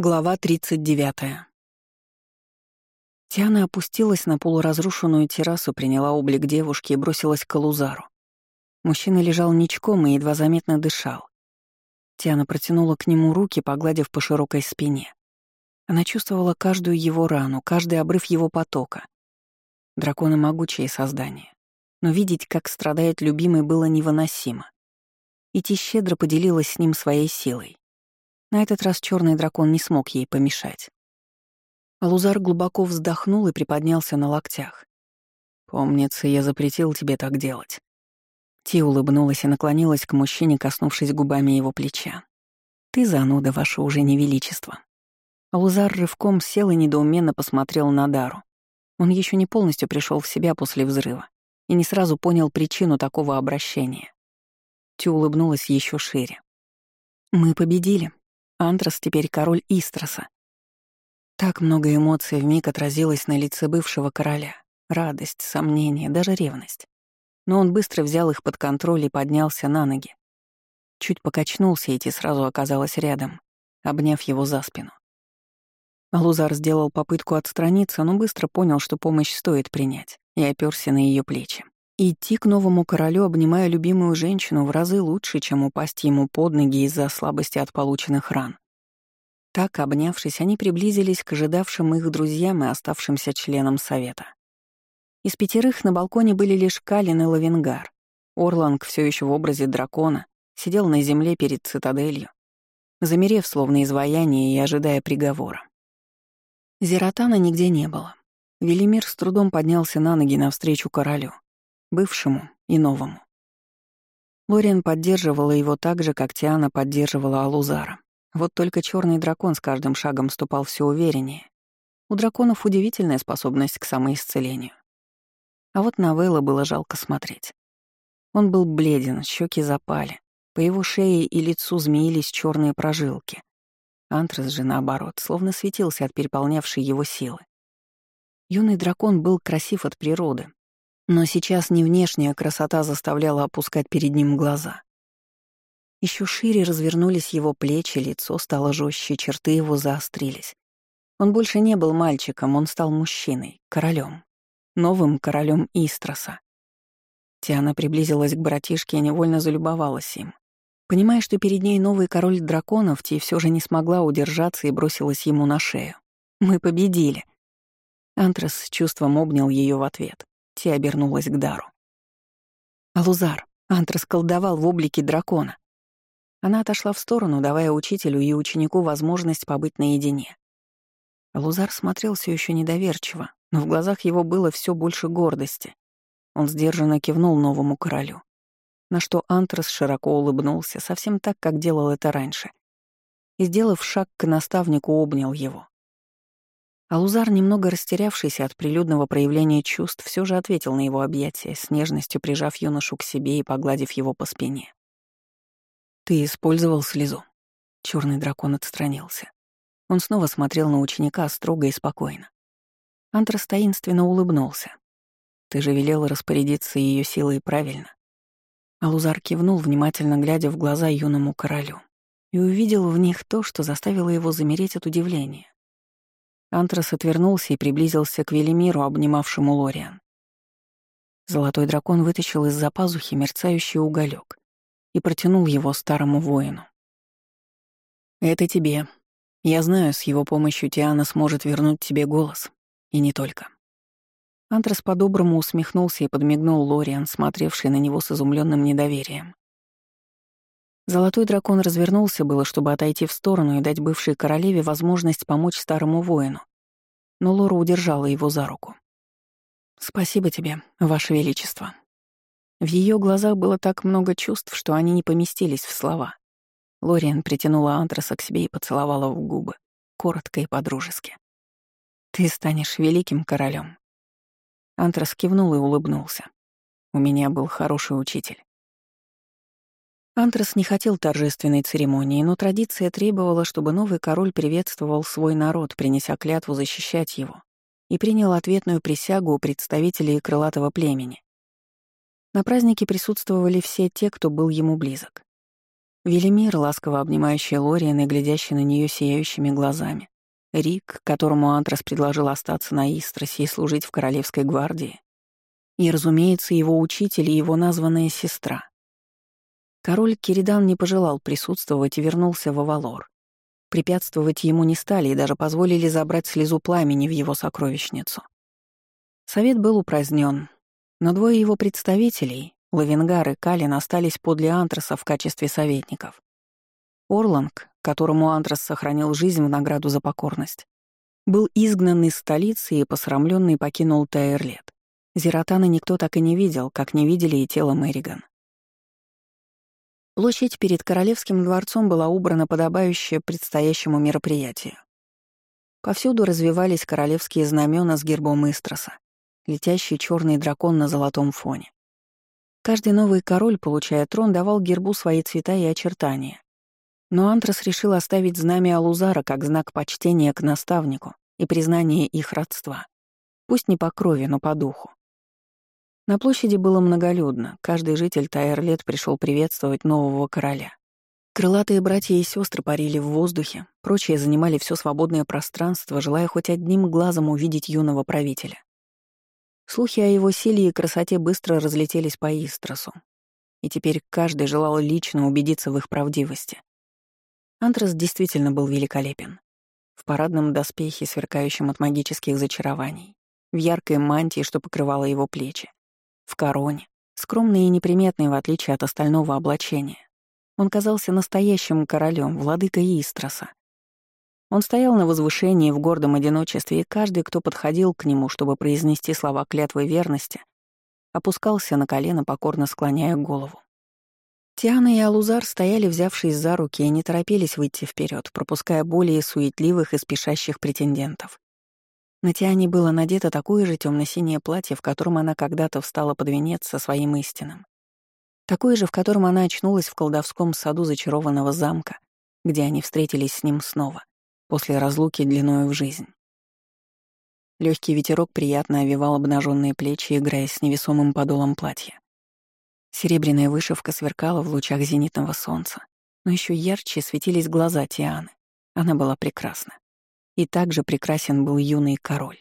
Глава 39. Тиана опустилась на полуразрушенную террасу, приняла облик девушки и бросилась к Алузару. Мужчина лежал ничком и едва заметно дышал. Тиана протянула к нему руки, погладив по широкой спине. Она чувствовала каждую его рану, каждый обрыв его потока. Драконы — могучие создания. Но видеть, как страдает любимый, было невыносимо. И Ти щедро поделилась с ним своей силой. На этот раз черный дракон не смог ей помешать. Алузар глубоко вздохнул и приподнялся на локтях. «Помнится, я запретил тебе так делать». Ти улыбнулась и наклонилась к мужчине, коснувшись губами его плеча. «Ты зануда, ваше уже невеличество». Алузар рывком сел и недоуменно посмотрел на Дару. Он еще не полностью пришел в себя после взрыва и не сразу понял причину такого обращения. Ти улыбнулась еще шире. «Мы победили», Антрас теперь король Истроса. Так много эмоций вмиг отразилось на лице бывшего короля. Радость, сомнение, даже ревность. Но он быстро взял их под контроль и поднялся на ноги. Чуть покачнулся, и Ти сразу оказалась рядом, обняв его за спину. Алузар сделал попытку отстраниться, но быстро понял, что помощь стоит принять, и оперся на ее плечи. Идти к новому королю, обнимая любимую женщину, в разы лучше, чем упасть ему под ноги из-за слабости от полученных ран. Так, обнявшись, они приблизились к ожидавшим их друзьям и оставшимся членам совета. Из пятерых на балконе были лишь Калин и Лавенгар. Орланг, все еще в образе дракона, сидел на земле перед цитаделью, замерев словно изваяние и ожидая приговора. Зератана нигде не было. Велимир с трудом поднялся на ноги навстречу королю бывшему и новому. Лориан поддерживала его так же, как Тиана поддерживала Алузара. Вот только черный дракон с каждым шагом ступал все увереннее. У драконов удивительная способность к самоисцелению. А вот на Вейла было жалко смотреть. Он был бледен, щеки запали. По его шее и лицу змеились черные прожилки. Антрас же, наоборот, словно светился от переполнявшей его силы. Юный дракон был красив от природы, но сейчас не внешняя красота заставляла опускать перед ним глаза. Еще шире развернулись его плечи, лицо стало жестче, черты его заострились. Он больше не был мальчиком, он стал мужчиной, королем, новым королем Истроса. Тиана приблизилась к братишке и невольно залюбовалась им. Понимая, что перед ней новый король драконов, Ти все же не смогла удержаться и бросилась ему на шею. «Мы победили!» Антрас с чувством обнял ее в ответ. Ти обернулась к Дару. «Алузар, Антрас колдовал в облике дракона». Она отошла в сторону, давая учителю и ученику возможность побыть наедине. Алузар смотрел все еще недоверчиво, но в глазах его было все больше гордости. Он сдержанно кивнул новому королю, на что Антрас широко улыбнулся, совсем так, как делал это раньше. И, сделав шаг к наставнику, обнял его. Алузар, немного растерявшийся от прилюдного проявления чувств, все же ответил на его объятие, с нежностью прижав юношу к себе и погладив его по спине. «Ты использовал слезу?» Черный дракон отстранился. Он снова смотрел на ученика строго и спокойно. Антрас таинственно улыбнулся. «Ты же велел распорядиться ее силой правильно». Алузар кивнул, внимательно глядя в глаза юному королю, и увидел в них то, что заставило его замереть от удивления. Антрас отвернулся и приблизился к Велимиру, обнимавшему Лориан. Золотой дракон вытащил из-за пазухи мерцающий уголек и протянул его старому воину. «Это тебе. Я знаю, с его помощью Тиана сможет вернуть тебе голос. И не только». Антрас по-доброму усмехнулся и подмигнул Лориан, смотревший на него с изумленным недоверием. Золотой дракон развернулся было, чтобы отойти в сторону и дать бывшей королеве возможность помочь старому воину. Но Лора удержала его за руку. «Спасибо тебе, Ваше Величество». В ее глазах было так много чувств, что они не поместились в слова. Лориан притянула Антраса к себе и поцеловала в губы, коротко и подружески. «Ты станешь великим королем. Антрас кивнул и улыбнулся. «У меня был хороший учитель. Антрас не хотел торжественной церемонии, но традиция требовала, чтобы новый король приветствовал свой народ, принеся клятву защищать его, и принял ответную присягу у представителей крылатого племени. На празднике присутствовали все те, кто был ему близок. Велимир, ласково обнимающий Лориан и глядящий на нее сияющими глазами. Рик, которому Антрас предложил остаться на Истросе и служить в Королевской гвардии. И, разумеется, его учитель и его названная сестра. Король Киридан не пожелал присутствовать и вернулся в Авалор. Препятствовать ему не стали и даже позволили забрать слезу пламени в его сокровищницу. Совет был упразднен, но двое его представителей, Лавенгар и Калин, остались подле Антраса в качестве советников. Орланг, которому Антрас сохранил жизнь в награду за покорность, был изгнан из столицы и посрамленный покинул Тайрлет. Зератана никто так и не видел, как не видели и тело Мэриган. Площадь перед Королевским дворцом была убрана подобающая предстоящему мероприятию. Повсюду развивались королевские знамена с гербом Истроса, летящий черный дракон на золотом фоне. Каждый новый король, получая трон, давал гербу свои цвета и очертания. Но Антрас решил оставить знамя Алузара как знак почтения к наставнику и признания их родства. Пусть не по крови, но по духу. На площади было многолюдно, каждый житель Тайрлет пришел приветствовать нового короля. Крылатые братья и сестры парили в воздухе, прочие занимали все свободное пространство, желая хоть одним глазом увидеть юного правителя. Слухи о его силе и красоте быстро разлетелись по Истросу, и теперь каждый желал лично убедиться в их правдивости. Антрас действительно был великолепен. В парадном доспехе, сверкающем от магических зачарований, в яркой мантии, что покрывала его плечи, в короне, скромный и неприметный в отличие от остального облачения. Он казался настоящим королем, владыкой Истроса. Он стоял на возвышении в гордом одиночестве, и каждый, кто подходил к нему, чтобы произнести слова клятвы верности, опускался на колено, покорно склоняя голову. Тиана и Алузар стояли, взявшись за руки, и не торопились выйти вперед, пропуская более суетливых и спешащих претендентов. На Тиане было надето такое же темно-синее платье, в котором она когда-то встала под венец со своим истинным. Такое же, в котором она очнулась в колдовском саду зачарованного замка, где они встретились с ним снова, после разлуки длиною в жизнь. Легкий ветерок приятно овивал обнаженные плечи, играя с невесомым подолом платья. Серебряная вышивка сверкала в лучах зенитного солнца, но еще ярче светились глаза Тианы. Она была прекрасна. И также прекрасен был юный король.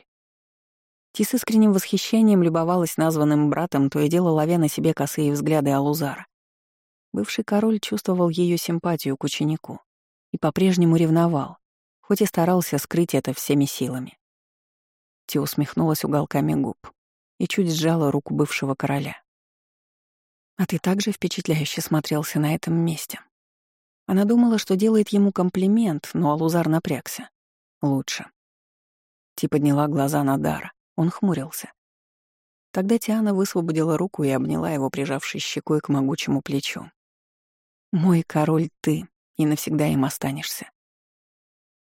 Ти с искренним восхищением любовалась названным братом, то и дело ловя на себе косые взгляды Алузара. Бывший король чувствовал ее симпатию к ученику и по-прежнему ревновал, хоть и старался скрыть это всеми силами. Ти усмехнулась уголками губ и чуть сжала руку бывшего короля. «А ты также впечатляюще смотрелся на этом месте». Она думала, что делает ему комплимент, но Алузар напрягся. Лучше. Ти подняла глаза на Дара. Он хмурился. Тогда Тиана высвободила руку и обняла его, прижавшись щекой к могучему плечу. «Мой король ты, и навсегда им останешься».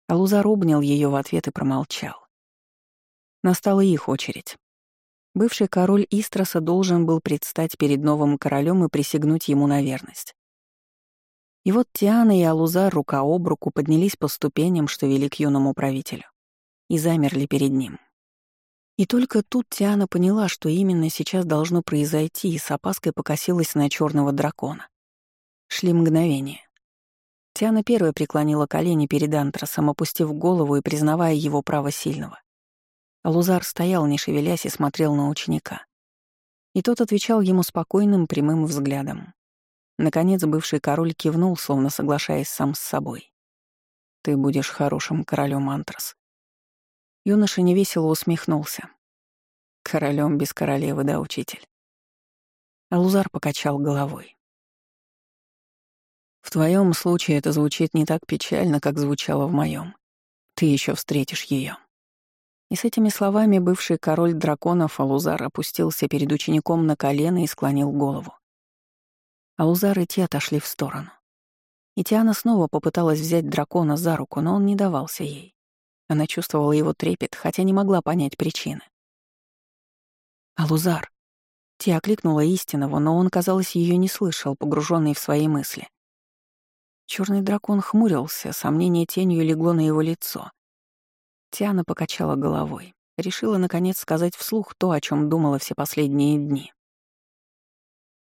Алузар обнял ее в ответ и промолчал. Настала их очередь. Бывший король Истроса должен был предстать перед новым королем и присягнуть ему на верность. И вот Тиана и Алузар рука об руку поднялись по ступеням, что вели к юному правителю, и замерли перед ним. И только тут Тиана поняла, что именно сейчас должно произойти, и с опаской покосилась на черного дракона. Шли мгновения. Тиана первая преклонила колени перед Антрасом, опустив голову и признавая его право сильного. Алузар стоял, не шевелясь, и смотрел на ученика. И тот отвечал ему спокойным, прямым взглядом. Наконец бывший король кивнул, словно соглашаясь сам с собой. «Ты будешь хорошим королем Антрас». Юноша невесело усмехнулся. «Королем без королевы, да, учитель?» Алузар покачал головой. «В твоем случае это звучит не так печально, как звучало в моем. Ты еще встретишь ее. И с этими словами бывший король драконов Алузар опустился перед учеником на колено и склонил голову а Узар и те отошли в сторону. И Тиана снова попыталась взять дракона за руку, но он не давался ей. Она чувствовала его трепет, хотя не могла понять причины. «Алузар!» Ти окликнула истинного, но он, казалось, ее не слышал, погруженный в свои мысли. Черный дракон хмурился, сомнение тенью легло на его лицо. Тиана покачала головой, решила, наконец, сказать вслух то, о чем думала все последние дни.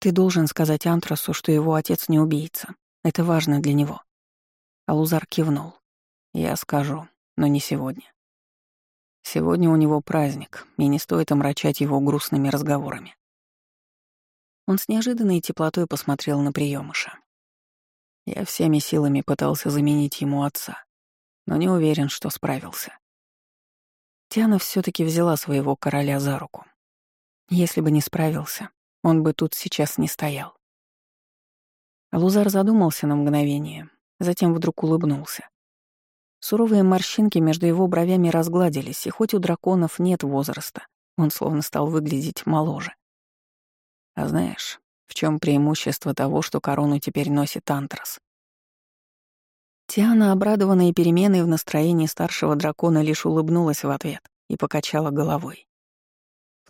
Ты должен сказать Антрасу, что его отец не убийца, Это важно для него. Алузар кивнул. Я скажу, но не сегодня. Сегодня у него праздник, и не стоит омрачать его грустными разговорами. Он с неожиданной теплотой посмотрел на приемыша. Я всеми силами пытался заменить ему отца, но не уверен, что справился. Тиана все таки взяла своего короля за руку. Если бы не справился, он бы тут сейчас не стоял. Лузар задумался на мгновение, затем вдруг улыбнулся. Суровые морщинки между его бровями разгладились, и хоть у драконов нет возраста, он словно стал выглядеть моложе. А знаешь, в чем преимущество того, что корону теперь носит Антрас? Тиана, обрадованная переменой в настроении старшего дракона, лишь улыбнулась в ответ и покачала головой.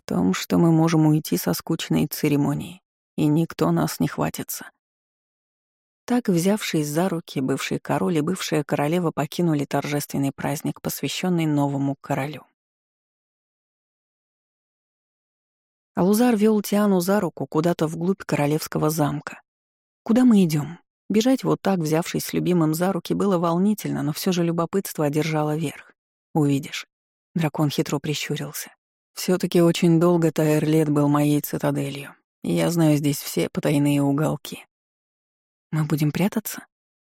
Том, что мы можем уйти со скучной церемонии, и никто нас не хватится. Так, взявшись за руки, бывший король и бывшая королева покинули торжественный праздник, посвященный новому королю. Алузар вел Тиану за руку куда-то вглубь королевского замка. «Куда мы идем? Бежать вот так, взявшись с любимым за руки, было волнительно, но все же любопытство одержало верх. Увидишь. Дракон хитро прищурился. Все таки очень долго Тайрлет был моей цитаделью, я знаю здесь все потайные уголки. Мы будем прятаться?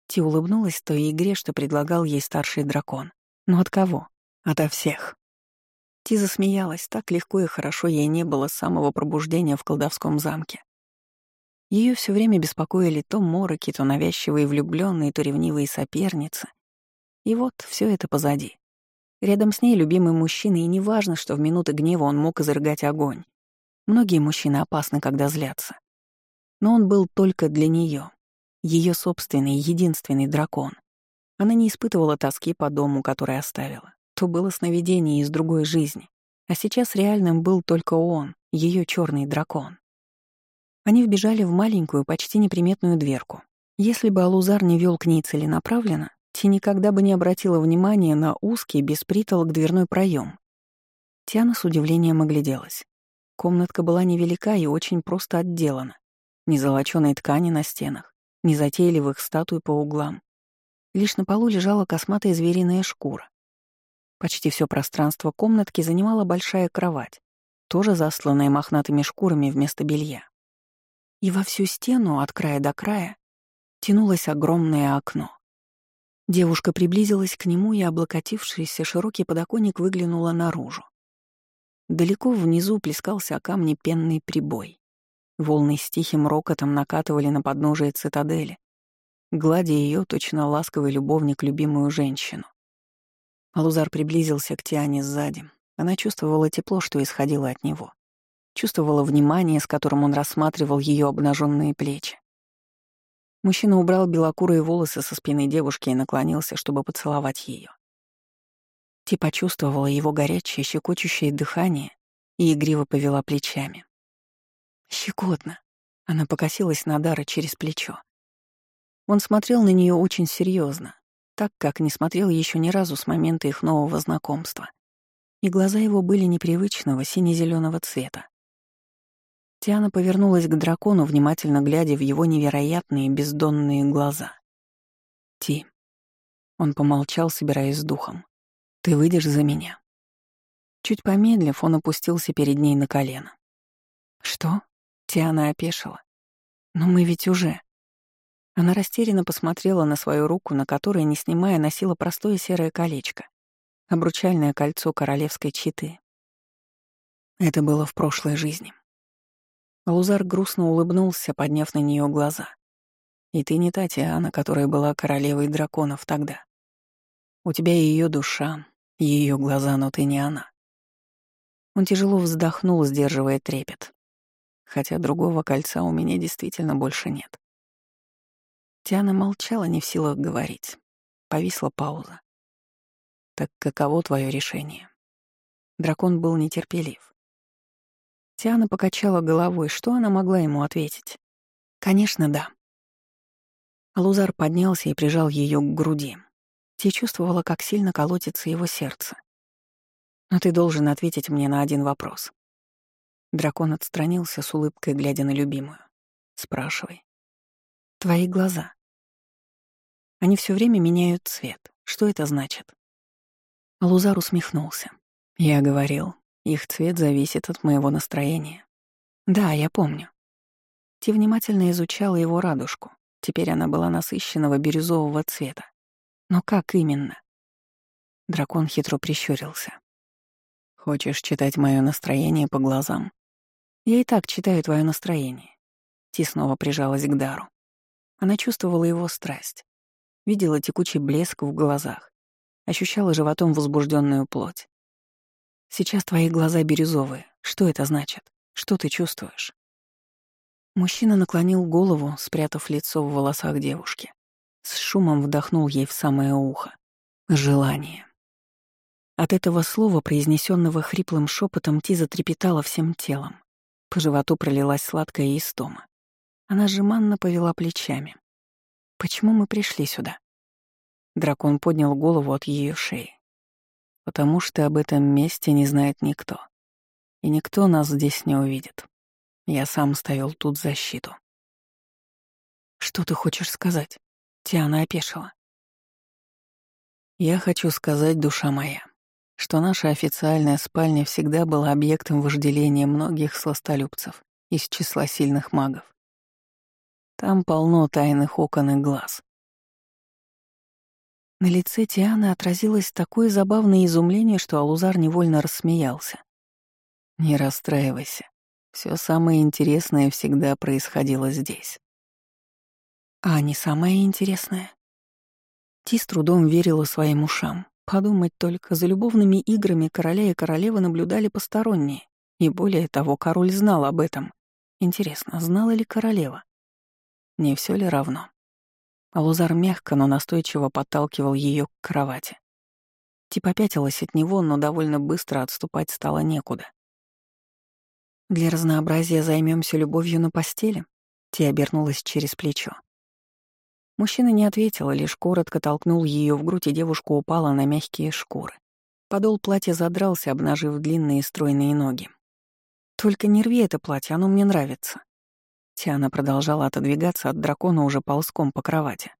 Ти улыбнулась той игре, что предлагал ей старший дракон. Но от кого? Ото всех. Ти засмеялась, так легко и хорошо ей не было с самого пробуждения в колдовском замке. Ее все время беспокоили то мороки, то навязчивые влюбленные, то ревнивые соперницы. И вот все это позади. Рядом с ней любимый мужчина, и неважно, что в минуты гнева он мог изрыгать огонь. Многие мужчины опасны, когда злятся. Но он был только для нее, ее собственный, единственный дракон. Она не испытывала тоски по дому, который оставила. То было сновидение из другой жизни. А сейчас реальным был только он, ее черный дракон. Они вбежали в маленькую, почти неприметную дверку. Если бы Алузар не вел к ней целенаправленно, Ти никогда бы не обратила внимания на узкий, без притолок дверной проем. Тиана с удивлением огляделась. Комнатка была невелика и очень просто отделана. Ни золочёной ткани на стенах, ни затейливых статуй по углам. Лишь на полу лежала косматая звериная шкура. Почти все пространство комнатки занимала большая кровать, тоже засланная мохнатыми шкурами вместо белья и во всю стену от края до края тянулось огромное окно. Девушка приблизилась к нему и, облокотившийся широкий подоконник, выглянула наружу. Далеко внизу плескался о камни пенный прибой. Волны с тихим рокотом накатывали на подножие цитадели, гладя ее точно ласковый любовник любимую женщину. Алузар приблизился к Тиане сзади. Она чувствовала тепло, что исходило от него чувствовала внимание, с которым он рассматривал ее обнаженные плечи. Мужчина убрал белокурые волосы со спины девушки и наклонился, чтобы поцеловать ее. Ти почувствовала его горячее, щекочущее дыхание и игриво повела плечами. Щекотно. Она покосилась на Дара через плечо. Он смотрел на нее очень серьезно, так как не смотрел еще ни разу с момента их нового знакомства. И глаза его были непривычного сине-зеленого цвета. Тиана повернулась к дракону, внимательно глядя в его невероятные бездонные глаза. «Ти». Он помолчал, собираясь с духом. «Ты выйдешь за меня?» Чуть помедлив, он опустился перед ней на колено. «Что?» — Тиана опешила. «Но мы ведь уже...» Она растерянно посмотрела на свою руку, на которой, не снимая, носила простое серое колечко, обручальное кольцо королевской читы. Это было в прошлой жизни. Лузар грустно улыбнулся, подняв на нее глаза. «И ты не та Тиана, которая была королевой драконов тогда. У тебя ее душа, ее глаза, но ты не она». Он тяжело вздохнул, сдерживая трепет. Хотя другого кольца у меня действительно больше нет. Тиана молчала, не в силах говорить. Повисла пауза. «Так каково твое решение?» Дракон был нетерпелив. Тиана покачала головой. Что она могла ему ответить? Конечно, да. Лузар поднялся и прижал ее к груди. Ти чувствовала, как сильно колотится его сердце. «Но ты должен ответить мне на один вопрос». Дракон отстранился с улыбкой, глядя на любимую. «Спрашивай». «Твои глаза. Они все время меняют цвет. Что это значит? Лузар усмехнулся. Я говорил, их цвет зависит от моего настроения. Да, я помню. Ти внимательно изучала его радужку. Теперь она была насыщенного бирюзового цвета. Но как именно? Дракон хитро прищурился. «Хочешь читать мое настроение по глазам?» «Я и так читаю твое настроение». Ти снова прижалась к Дару. Она чувствовала его страсть, видела текучий блеск в глазах, ощущала животом возбужденную плоть. «Сейчас твои глаза бирюзовые. Что это значит? Что ты чувствуешь?» Мужчина наклонил голову, спрятав лицо в волосах девушки. С шумом вдохнул ей в самое ухо. Желание. От этого слова, произнесенного хриплым шепотом, Ти затрепетала всем телом. По животу пролилась сладкая истома. Она жеманно повела плечами. «Почему мы пришли сюда?» Дракон поднял голову от ее шеи. «Потому что об этом месте не знает никто. И никто нас здесь не увидит. Я сам ставил тут защиту. «Что ты хочешь сказать?» Тиана опешила. «Я хочу сказать, душа моя, что наша официальная спальня всегда была объектом вожделения многих сластолюбцев из числа сильных магов. Там полно тайных окон и глаз. На лице Тианы отразилось такое забавное изумление, что Алузар невольно рассмеялся. «Не расстраивайся. Все самое интересное всегда происходило здесь. А не самое интересное? Ти с трудом верила своим ушам. Подумать только, за любовными играми короля и королевы наблюдали посторонние. И более того, король знал об этом. Интересно, знала ли королева? Не все ли равно? Алузар мягко, но настойчиво подталкивал ее к кровати. Ти попятилась от него, но довольно быстро отступать стало некуда. Для разнообразия займемся любовью на постели? Ти обернулась через плечо. Мужчина не ответил, лишь коротко толкнул ее в грудь, и девушка упала на мягкие шкуры. Подол платья задрался, обнажив длинные стройные ноги. «Только не рви это платье, оно мне нравится». Тиана продолжала отодвигаться от дракона уже ползком по кровати.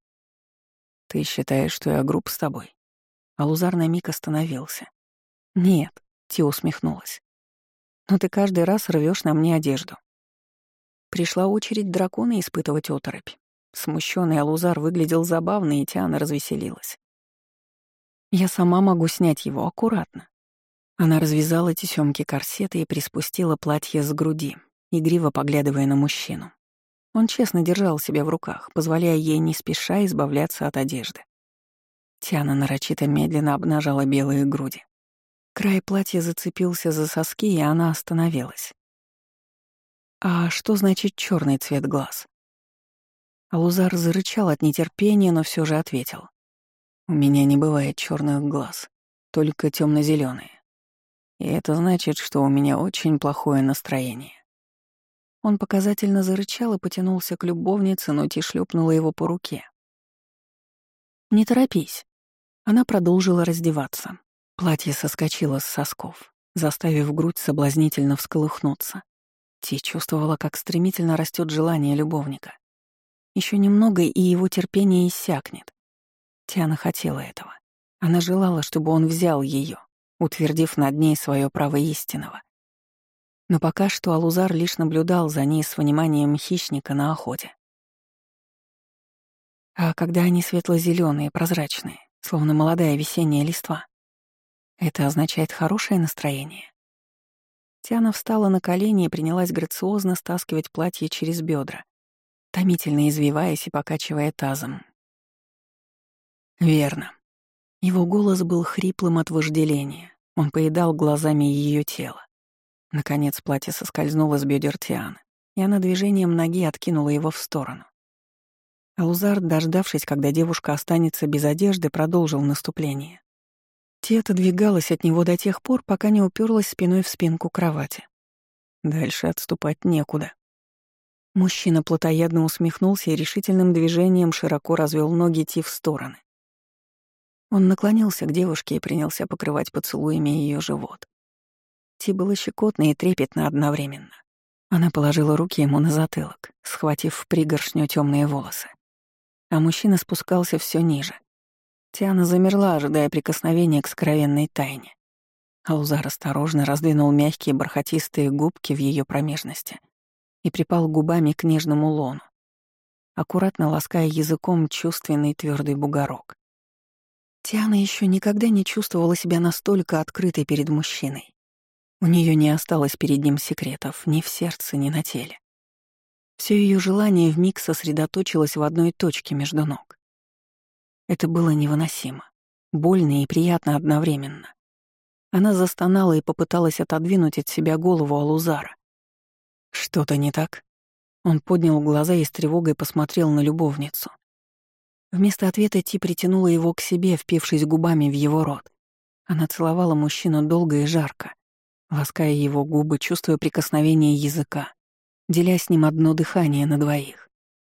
«Ты считаешь, что я груб с тобой?» Алузар на миг остановился. «Нет», — Ти усмехнулась но ты каждый раз рвешь на мне одежду. Пришла очередь дракона испытывать оторопь. Смущенный Алузар выглядел забавно, и Тиана развеселилась. Я сама могу снять его аккуратно. Она развязала тесемки корсета и приспустила платье с груди, игриво поглядывая на мужчину. Он честно держал себя в руках, позволяя ей не спеша избавляться от одежды. Тиана нарочито медленно обнажала белые груди. Край платья зацепился за соски, и она остановилась. «А что значит черный цвет глаз?» Алузар зарычал от нетерпения, но все же ответил. «У меня не бывает черных глаз, только темно зеленые И это значит, что у меня очень плохое настроение». Он показательно зарычал и потянулся к любовнице, но Ти шлепнула его по руке. «Не торопись». Она продолжила раздеваться. Платье соскочило с сосков, заставив грудь соблазнительно всколыхнуться. Ти чувствовала, как стремительно растет желание любовника. Еще немного, и его терпение иссякнет. Тиана хотела этого. Она желала, чтобы он взял ее, утвердив над ней свое право истинного. Но пока что Алузар лишь наблюдал за ней с вниманием хищника на охоте. А когда они светло-зеленые, прозрачные, словно молодая весенняя листва, это означает хорошее настроение. Тиана встала на колени и принялась грациозно стаскивать платье через бедра, томительно извиваясь и покачивая тазом. Верно. Его голос был хриплым от вожделения. Он поедал глазами ее тело. Наконец платье соскользнуло с бедер Тианы, и она движением ноги откинула его в сторону. Алузар, дождавшись, когда девушка останется без одежды, продолжил наступление. Ти отодвигалась от него до тех пор, пока не уперлась спиной в спинку кровати. Дальше отступать некуда. Мужчина плотоядно усмехнулся и решительным движением широко развел ноги Ти в стороны. Он наклонился к девушке и принялся покрывать поцелуями ее живот. Ти было щекотно и трепетно одновременно. Она положила руки ему на затылок, схватив в пригоршню темные волосы. а мужчина спускался все ниже. Тиана замерла, ожидая прикосновения к скровенной тайне. Алузар осторожно раздвинул мягкие бархатистые губки в ее промежности и припал губами к нежному лону, аккуратно лаская языком чувственный твердый бугорок. Тиана еще никогда не чувствовала себя настолько открытой перед мужчиной. У нее не осталось перед ним секретов ни в сердце, ни на теле. Все ее желание вмиг сосредоточилось в одной точке между ног. Это было невыносимо, больно и приятно одновременно. Она застонала и попыталась отодвинуть от себя голову Алузара. «Что-то не так?» Он поднял глаза и с тревогой посмотрел на любовницу. Вместо ответа Ти притянула его к себе, впившись губами в его рот. Она целовала мужчину долго и жарко, лаская его губы, чувствуя прикосновение языка, деля с ним одно дыхание на двоих.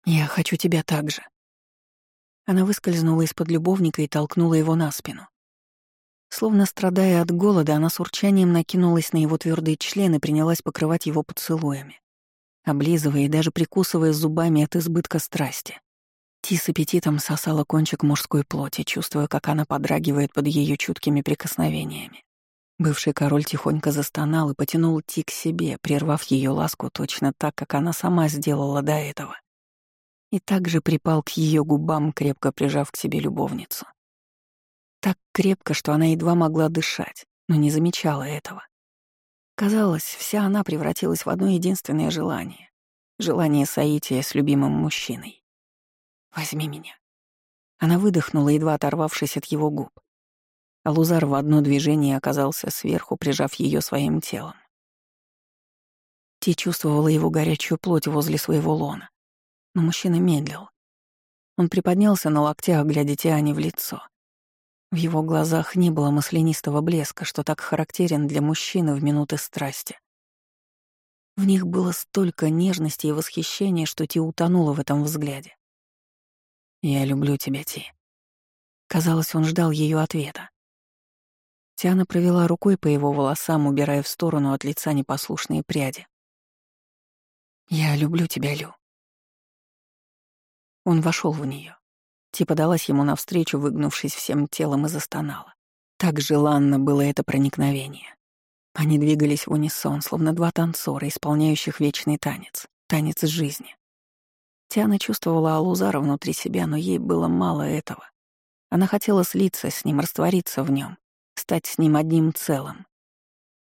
«Я хочу тебя так же», она выскользнула из-под любовника и толкнула его на спину. Словно страдая от голода, она с урчанием накинулась на его твердые члены и принялась покрывать его поцелуями, облизывая и даже прикусывая зубами от избытка страсти. Ти с аппетитом сосала кончик мужской плоти, чувствуя, как она подрагивает под ее чуткими прикосновениями. Бывший король тихонько застонал и потянул Ти к себе, прервав ее ласку точно так, как она сама сделала до этого и также припал к ее губам, крепко прижав к себе любовницу. Так крепко, что она едва могла дышать, но не замечала этого. Казалось, вся она превратилась в одно единственное желание — желание соития с любимым мужчиной. «Возьми меня». Она выдохнула, едва оторвавшись от его губ. А Лузар в одно движение оказался сверху, прижав ее своим телом. Ти чувствовала его горячую плоть возле своего лона но мужчина медлил. Он приподнялся на локтях, глядя Тиане в лицо. В его глазах не было маслянистого блеска, что так характерен для мужчины в минуты страсти. В них было столько нежности и восхищения, что Ти утонула в этом взгляде. «Я люблю тебя, Ти». Казалось, он ждал ее ответа. Тиана провела рукой по его волосам, убирая в сторону от лица непослушные пряди. «Я люблю тебя, Лю», он вошел в нее. Ти подалась ему навстречу, выгнувшись всем телом, и застонала. Так желанно было это проникновение. Они двигались в унисон, словно два танцора, исполняющих вечный танец, танец жизни. Тиана чувствовала Алузара внутри себя, но ей было мало этого. Она хотела слиться с ним, раствориться в нем, стать с ним одним целым.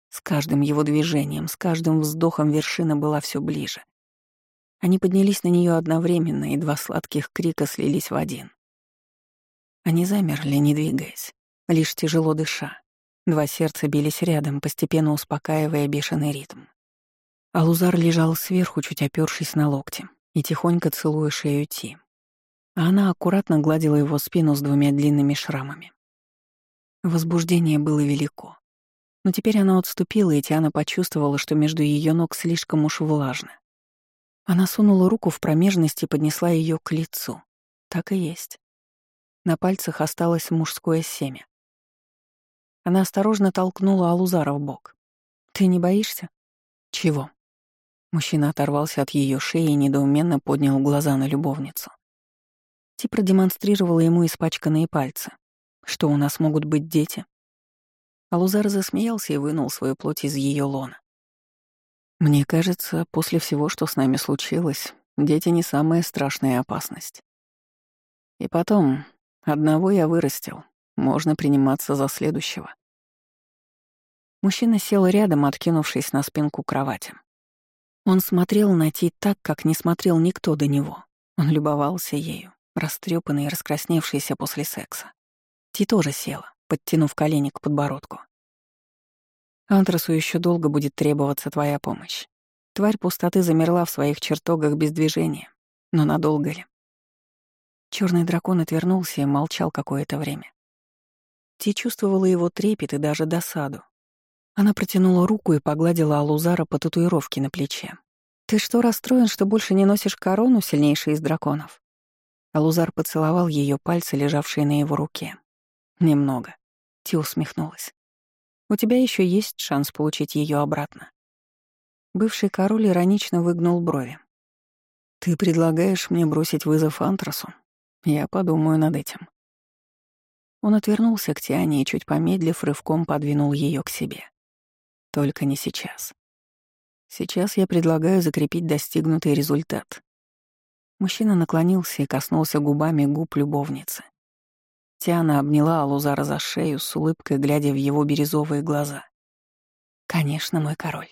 С каждым его движением, с каждым вздохом вершина была все ближе. Они поднялись на нее одновременно, и два сладких крика слились в один. Они замерли, не двигаясь, лишь тяжело дыша. Два сердца бились рядом, постепенно успокаивая бешеный ритм. Алузар лежал сверху, чуть опёршись на локти, и тихонько целуя шею Ти. А она аккуратно гладила его спину с двумя длинными шрамами. Возбуждение было велико. Но теперь оно отступило, и Тиана почувствовала, что между ее ног слишком уж влажно. Она сунула руку в промежность и поднесла ее к лицу. Так и есть. На пальцах осталось мужское семя. Она осторожно толкнула Алузара в бок. «Ты не боишься?» «Чего?» Мужчина оторвался от ее шеи и недоуменно поднял глаза на любовницу. Ти продемонстрировала ему испачканные пальцы. «Что, у нас могут быть дети?» Алузар засмеялся и вынул свою плоть из ее лона. Мне кажется, после всего, что с нами случилось, дети не самая страшная опасность. И потом, одного я вырастил, можно приниматься за следующего. Мужчина сел рядом, откинувшись на спинку кровати. Он смотрел на Ти так, как не смотрел никто до него. Он любовался ею, растрепанный и раскрасневшийся после секса. Ти тоже села, подтянув колени к подбородку. Антрасу еще долго будет требоваться твоя помощь. Тварь пустоты замерла в своих чертогах без движения. Но надолго ли? Черный дракон отвернулся и молчал какое-то время. Ти чувствовала его трепет и даже досаду. Она протянула руку и погладила Алузара по татуировке на плече. «Ты что, расстроен, что больше не носишь корону, сильнейший из драконов?» Алузар поцеловал ее пальцы, лежавшие на его руке. «Немного». Ти усмехнулась. У тебя еще есть шанс получить ее обратно. Бывший король иронично выгнул брови. Ты предлагаешь мне бросить вызов Антрасу? Я подумаю над этим. Он отвернулся к Тиане и, чуть помедлив, рывком подвинул ее к себе. Только не сейчас. Сейчас я предлагаю закрепить достигнутый результат. Мужчина наклонился и коснулся губами губ любовницы. Тиана обняла Алузара за шею с улыбкой, глядя в его бирюзовые глаза. «Конечно, мой король».